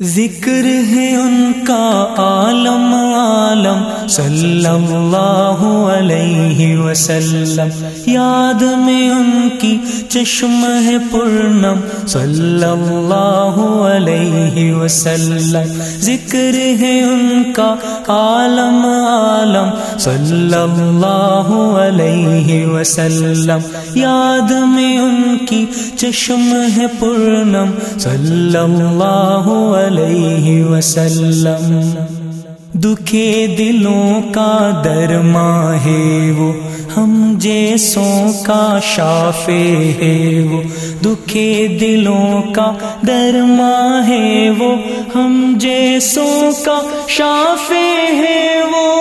ذکر ہے ان کا عالم عالم صلی اللہ علیہ وسلم۔ یاد میں ان کی چشم ہے پورنم صلی اللہ علیہ وسلم۔ ذکر ہے ان کا عالم عالم صلی اللہ علیہ وسلم یاد میں ان کی چشم ہے پورنم صلی اللہ علیہ وسلم دکھے دلوں کا درما ہے وہ، ہم جیسوں کا شافے ہے وہ۔ دکھے دلوں کا درما ہے وہ، ہم جیسوں کا شافے ہے وہ۔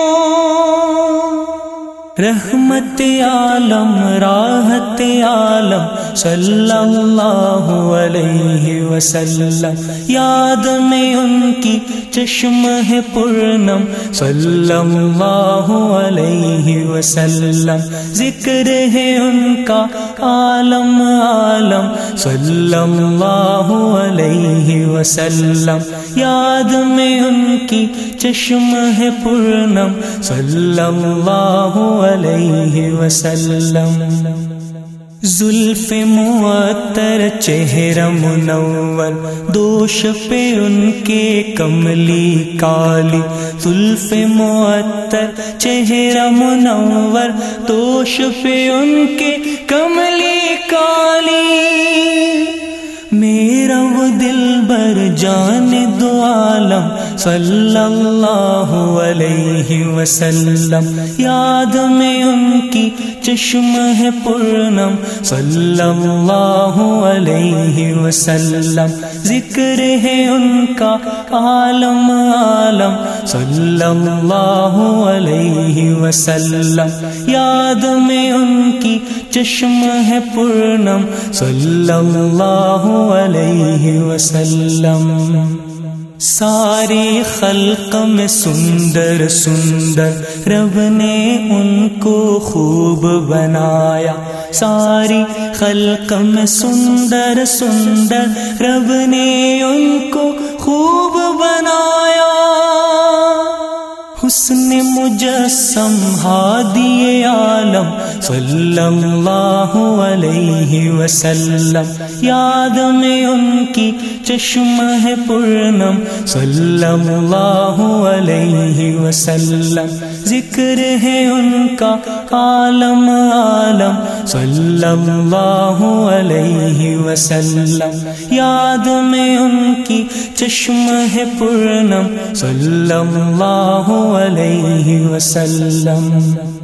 رحمت عالم، راحت عالم، صلی اللہ علیہ وسلم. یاد میں ان کی چشم ہے پورنم. صلی اللہ علیہ وسلم. ذکر ہے ان کا عالم عالم. صلی اللہ علیہ وسلم. یاد میں ان کی چشم ہے پورنم. صلی اللہ علیہ وسلم. زلف معطر، چہرہ منور، دوش پہ ان کے کملی کالی۔ زلف معطر، چہرہ منور، دوش پہ ان کے کملی کالی۔ میرا وہ دل بر جان دو عالم صلی اللہ علیہ وسلم، یاد میں ان کی چشم ہے پورنم۔ صلی اللہ علیہ وسلم، ذکر ہے ان کا عالم عالم۔ صلی اللہ علیہ وسلم، یاد میں ان کی چشم ہے پورنم۔ صلی اللہ علیہ وسلم۔ ساری خلق میں سندر سندر رب نے ان کو خوب بنایا ساری خلق میں سندر سندر رب نے ان کو خوب بنایا حسن مجسم ہادی عالم صلی اللہ علیہ وسلم. یاد میں ان کی چشم ہے پورنم. صلی اللہ علیہ وسلم. ذکر ہے ان کا عالم عالم. صلی اللہ علیہ وسلم. یاد میں ان کی چشم ہے پورنم. صلی اللہ علیہ وسلم.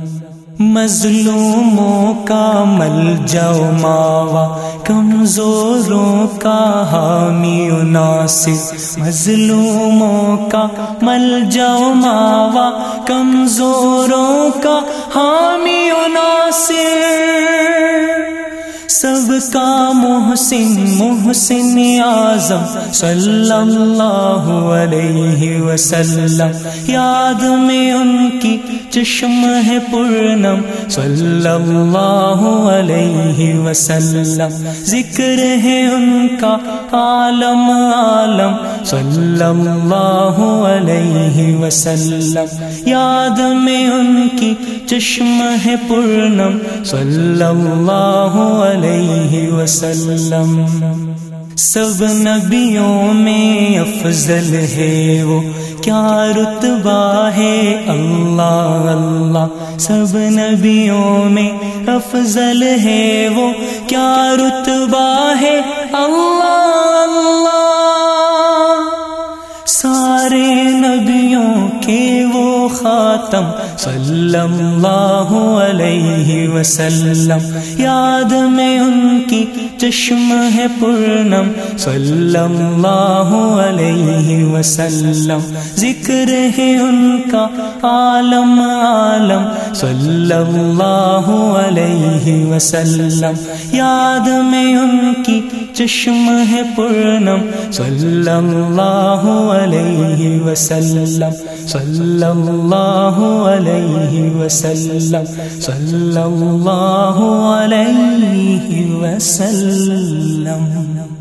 مظلوموں کا مل جاؤ ماوا، کمزوروں کا حامی ناصر مظلوموں کا مل جاؤ ماوا، کمزوروں کا حامی ناصر سب کا محسن محسن اعظم۔ صلی اللہ علیہ وسلم۔ یاد میں ان کی چشم ہے پورنم۔ صلی اللہ علیہ وسلم۔ ذکر ہے ان کا عالم عالم۔ صلی اللہ علیہ وسلم۔ یاد میں ان کی چشم ہے پورنم۔ صلی اللہ علیہ وسلم، سب نبیوں میں افضل ہے وہ۔ کیا رتبہ ہے؟ اللہ اللہ۔ سب نبیوں میں افضل ہے وہ۔ کیا رتبہ ہے؟ اللہ اللہ۔ سارے نبیوں کے وہ خاتم صلی اللہ علیہ وسلم۔ یاد میں ان کی چشم ہے پورنم۔ صلی اللہ علیہ وسلم۔ ذکر ہے ان کا عالم عالم۔ صلی اللہ علیہ وسلم۔ یاد میں ان کی چشم ہے پورنم۔ صلی اللہ علیہ وسلم۔ صلی اللہ علیہ وسلم. صلی اللہ علیہ وسلم.